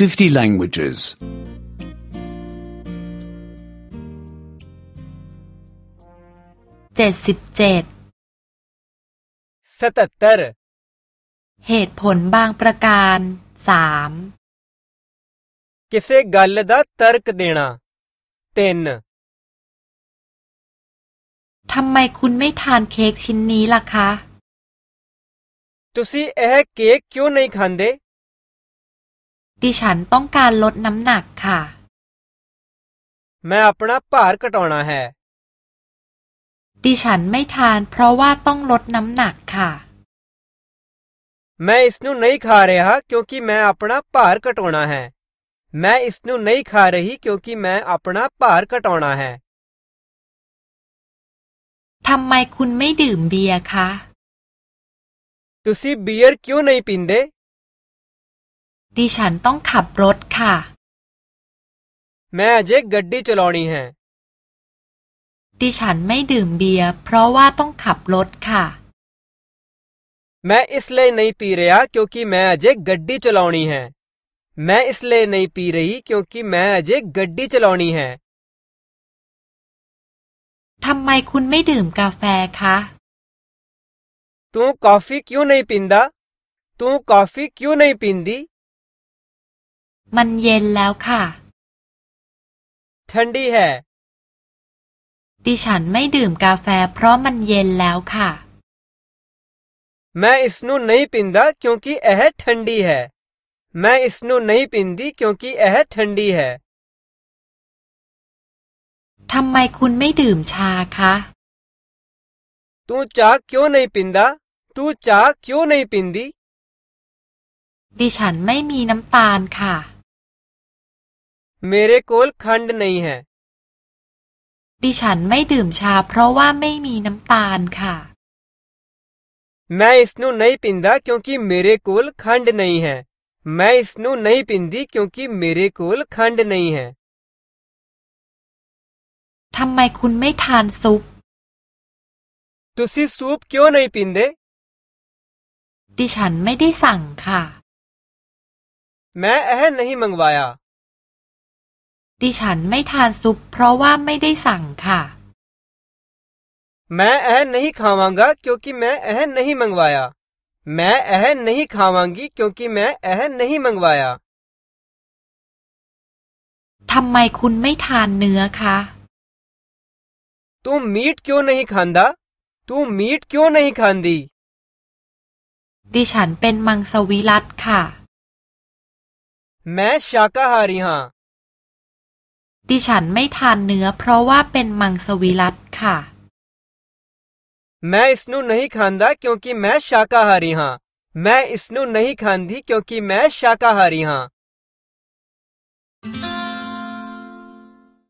50 languages. 77 77เหตุผลบางประการสาม ਕਿਸੇ ਗੱਲ ਦਾ ਤਰਕ ਦੇਣਾ 3ทำไมคุณไม่ทานเค้กชิ้นนี้ล่ะคะ ਤੁਸੀਂ ਇਹ ਕੇਕ ਕਿਉਂ ਨਹੀਂ ਖਾਂਦੇ ดิฉันต้องการลดน้ำหนักค่ะ मैं अपना भार घटाना है ดิฉันไม่ทาน เพราะว่าต้องลดน้ำหนักค่ะ मैं इसनू नहीं खा रहा क्योंकि मैं अपना भार घटाना है मैं इसनू नहीं खा रही क्योंकि मैं अपना भार घटाना है ทำไมคุณไม่ดื่มเบียร์คะ तुसी बियर क्यों नहीं पींदे ดิฉันต้องขับรถค่ะแม่เจ๊กกัดดี้ชะลอนี่ฮะดิฉันไม่ดื่มเบียร์เพราะว่าต้องขับรถค่ะแม่อิสเลย์ไม่พีเรียเพราะว่าแม่เจ๊กกัดดี้ชะลอนี่ฮะแม่อิสเลย์ไม่พีเรียเพราะว่าแม่เจ๊กกัดดี้ชะลอนี่ฮะทำไมคุณไม่ดื่มกาแฟคะตู้กาแฟคิวไม่พินดาตู้กาแฟคิวไม่พินดีมันเย็นแล้วค่ะ ทันดีแฮดิฉันไม่ดื่มกาแฟเพราะมันเย็นแล้วค่ะ แม่อิสน่ไม่ปินดาเคิ้งคีแอฮ์ทันดีแฮแม่อิสน่ไม่ปินดีเคิ้งคีแอฮ์ทันดีแฮทำไมคุณไม่ดื่มชาคะตูชาคิ้งไม่ปินดาตูชาคิ้งไม่ปินดีดิฉันไม่มีน้ำตาลค่ะ मेरे कोल खंड नहीं है ดิฉันไม่ดื่มชาเพราะว่าไม่มีน้ำตาลค่ะ मैं इसनु नहीं पींदा क्योंकि मेरे कोल खंड नहीं है मैं इसनु नहीं पींदी क्योंकि मेरे कोल खंड नहीं है ทำไมคุณไม่ทานซุป तुसी सूप क्यों नहीं पींदे ดิฉันไม่ได้สั่งค่ะ मैं यह नहीं मंगवाया ดิฉันไม่ทานซุปเพราะว่าไม่ได้สั่งค่ะแม่เอ้ไม่้านวังก์กเพราะว่าแม่เอ้ไม่มังวายแม่เอ้ไม่้านวังกีกเพราะว่าแม่เอ้ไม่มังวายทำไมคุณไม่ทานเนื้อคะทุ่มมีดเกี่ยวไม่ทานดาตุ้มมีดเกี่ยไม่ทานดีดิฉันเป็นมังสวิรัตค่ะแม่ชาคาฮารีฮาดิฉันไม่ทานเนื้อ เพราะว่าเป็นมังสวิรัตค่ะ แม่อิสนุไม่ทานด้าเพราะว่าแม่ชาคาฮารีฮะแม่สนุไม่ทานดีเพราะว่าแม่ชาคาฮารีฮะ